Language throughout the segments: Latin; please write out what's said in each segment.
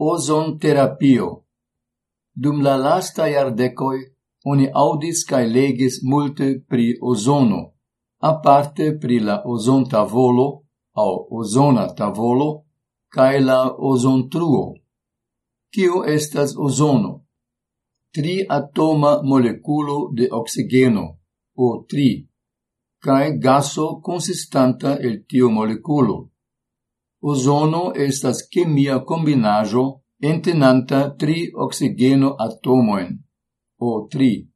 ozon terapio. Dum la lasta iardecoi oni audis cae legis multe pri ozono, aparte pri la ozon tavolo au ozona tavolo cae la ozontruo. Cio estas ozono? Tri atoma moleculo de oxigeno, o tri, cae gaso consistanta el tio moleculo ozono estas chemia combinajo entenanta tri oxigeno atomoen, O3.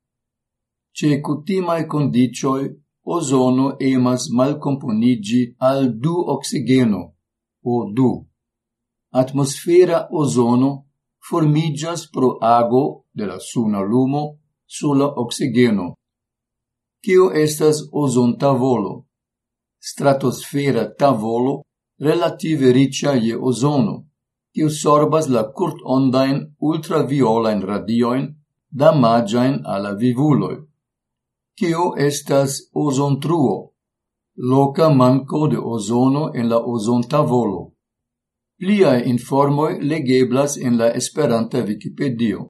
Ce cutimae condicioi, ozono emas malcomponigi al du oxigeno, O2. Atmosfera ozono formigas pro ago de la suna lumo sulla oxigeno. Cio estas ozon tavolo? Stratosfera tavolo relative riccia je ozono, kiu sorbas la curt ondain ultraviolain radioin damagiain alla vivuloi. Kio estas ozon truo, loca manco de ozono en la ozon tavolo. Pliae informoi legeblas en la Esperanta Wikipedio.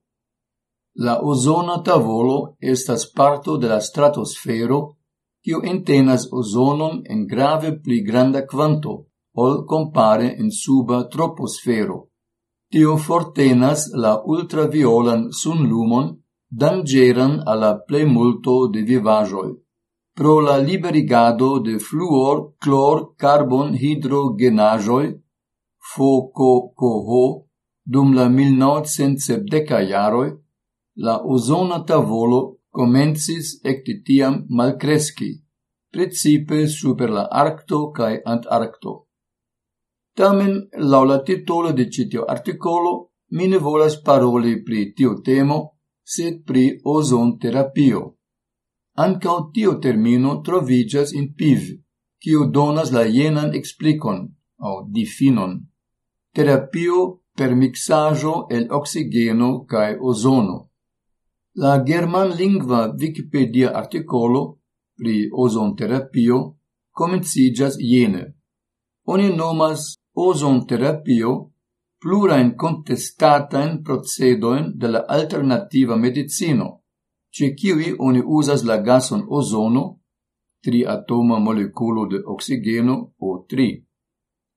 La ozona tavolo estas parto de la stratosfero, kiu entenas ozonon en grave pli granda quanto ol compare in suba troposfero. Tio fortenas la ultraviolan sunlumon dangeran alla plemulto de vivajoi. Pro la liberigado de fluor, clor, carbon, hidrogenajoi, foco, coho, dum la 1970 jaroi, la ozona tavolo comencis ecte tiam malcresci, principe super la Arcto cae Antarcto. Tamen, lau la titolo de citio articolo, mi ne volas paroli pri tio temo, sed pri ozonterapio. Ancao tio termino trovigas in PIV, kiu donas la jenan explicon, au difinon. Terapio per mixajo el oxigeno cae ozono. La german lingua Wikipedia articolo pri ozonterapio comencigas jene. Oni nomas ozon terapio contestata in procedoin de la alternativa medicino, ce kiwi oni usas la gason ozono, triatoma moleculo de oxigeno O3.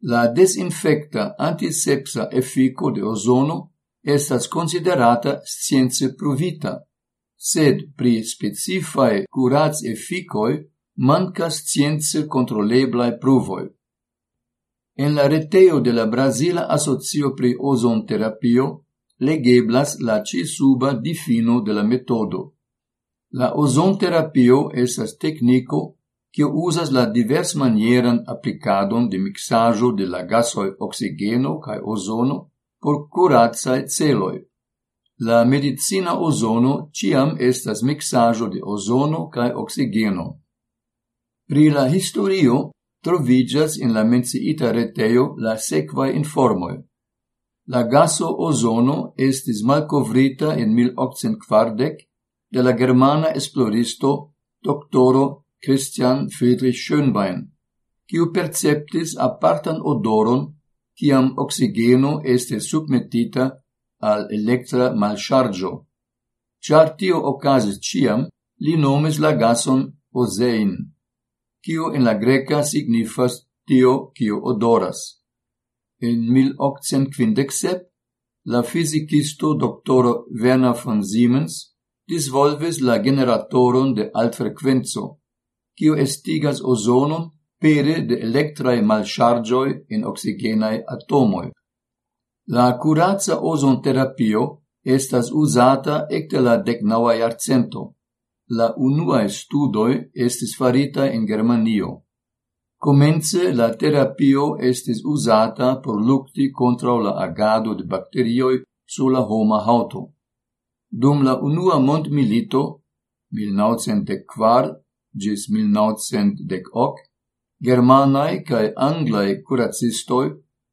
La desinfecta antisepsa effico de ozono estas considerata science provita sed pri specifae curats efficoi mancas science controleblai pruvoi. En la reteo de la Brasila Asocio pri Ozonterapio legeblas la ci suba difino de la metodo. La ozonterapio esas tecnico kiu usas la divers manieran applicadon de mixaggio de la gasoi oxigeno cae ozono por curatsa et celoi. La medicina ozono ciam estas mixaggio de ozono cae oxigeno. Pri la historio trovigas in la menciita reteo la sequae informoi. La gaso ozono estis malcovrita in 1840 de la germana esploristo doctoro Christian Friedrich Schönbein, quiu perceptis apartan odoron ciam oxigeno estis submetita al electra malchargio. Char tio ocasis ciam, li nomes la gason ozein kiu in la greca signifas tio kiu odoras. In 1857 la fizikisto Dr. Werner von Siemens disvolves la generatoron de altfrequenzo, kiu estigas ozonon pere de electrae malchargioi in oxigenae atomoi. La curatza ozonterapio estas usata ecte la decnaua iarcento la unua studoi estis farita in Germanio. Comence la terapio estis usata por lucti contra la agado de bacterioi su la homa hauto. Dum la unua mondmilito 1904 gis 1910 germanae cae anglae curacistoi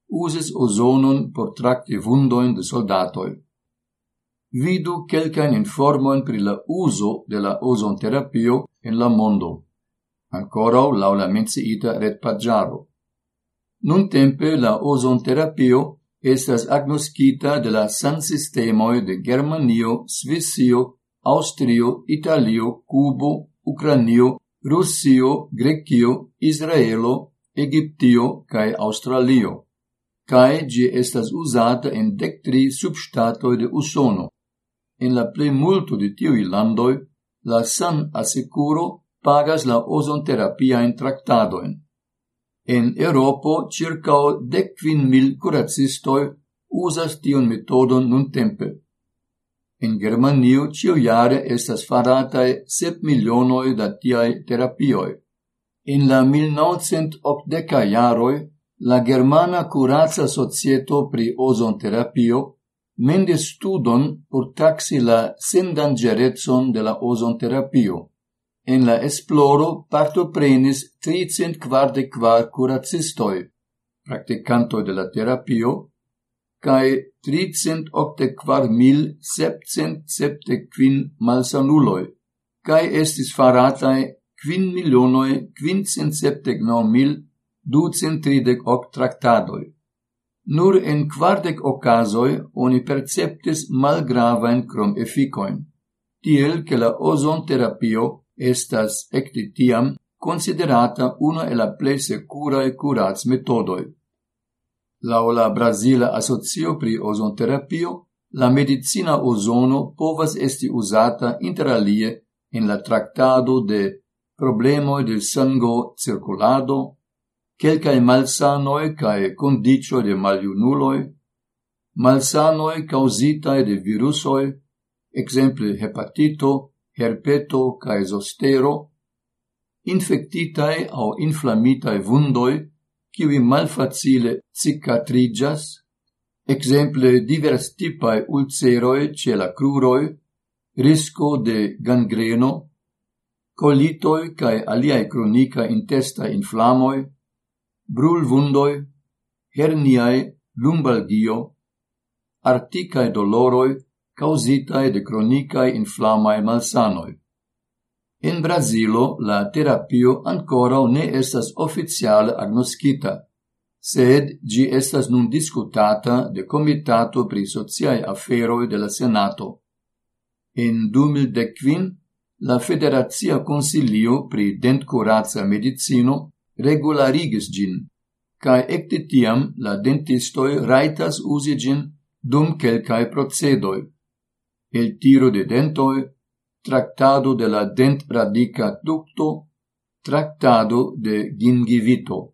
uzis ozonon por tracti vundoin de soldatoi vidu quelcan informoen pri la uso de la ozonterapio en la mondo, Ancora lau la menciita retpagiaro. Nun tempe la ozonterapio estas agnoskita de la san sistemoi de Germanio, Svisio, Austrio, Italio, Cubo, Ucranio, Rusio, Grekio, Israelo, Egiptio kaj Australio. Kaj gi estas uzata en dek tri de Usono in la plei multo de tiui landoi, la san assicuro pagas la ozonterapiaen tractadoen. En Europo circao decvin mil curacistoi usas tion metodon nun tempe. En Germanio cio iare estas faratae sep milionoi da tiai terapioi. In la 1980 iaroi, la Germana Curazza Societo pri Ozonterapio mende studon por taxi la sendangerezon de la ozonterapio. En la esploro partoprenis 344 curacistoi, practicantoi de la terapio, cae 384.775 malsanuloi, cae estis faratae 5.579.238 tractadoi. Nur en quardec ocasoi oni perceptis malgravain crom efficoin, tiel che la ozon terapio estas ecte tiam considerata una e la plei securae curats metodoi. Lau la Brasila Associo pri Ozonterapio, la medicina ozono povas esti usata interalie en la tractado de problemoi del sango circulado, quelcae malsanoi cae condicio de maliunuloi, malsanoi causitae de virusoi, exemple hepatito, herpeto cae zostero, infectitae au inflamitae vundoi, qui malfacile cicatrigas, exemple divers tipae ulceroi ce la cruroi, risco de gangreno, colitoi cae aliae cronica intesta inflamoi, brulvundoi, herniae lumbalgio, articae doloroi causitae de cronicae inflamae malsanoi. In Brasilo la terapio ancora ne estas oficiale agnoscita, sed gi estas nun discutata de Comitato pri Sociae Aferoi de la Senato. In 2015, la Federazia Consilio pri Dentcurazia Medicino regularigis gin, cae ecte tiam la dentistoi raitas usi gin dum quelcae procedoi, el tiro de dentoi, tractado de la dent radica ducto, tractado de gingivito.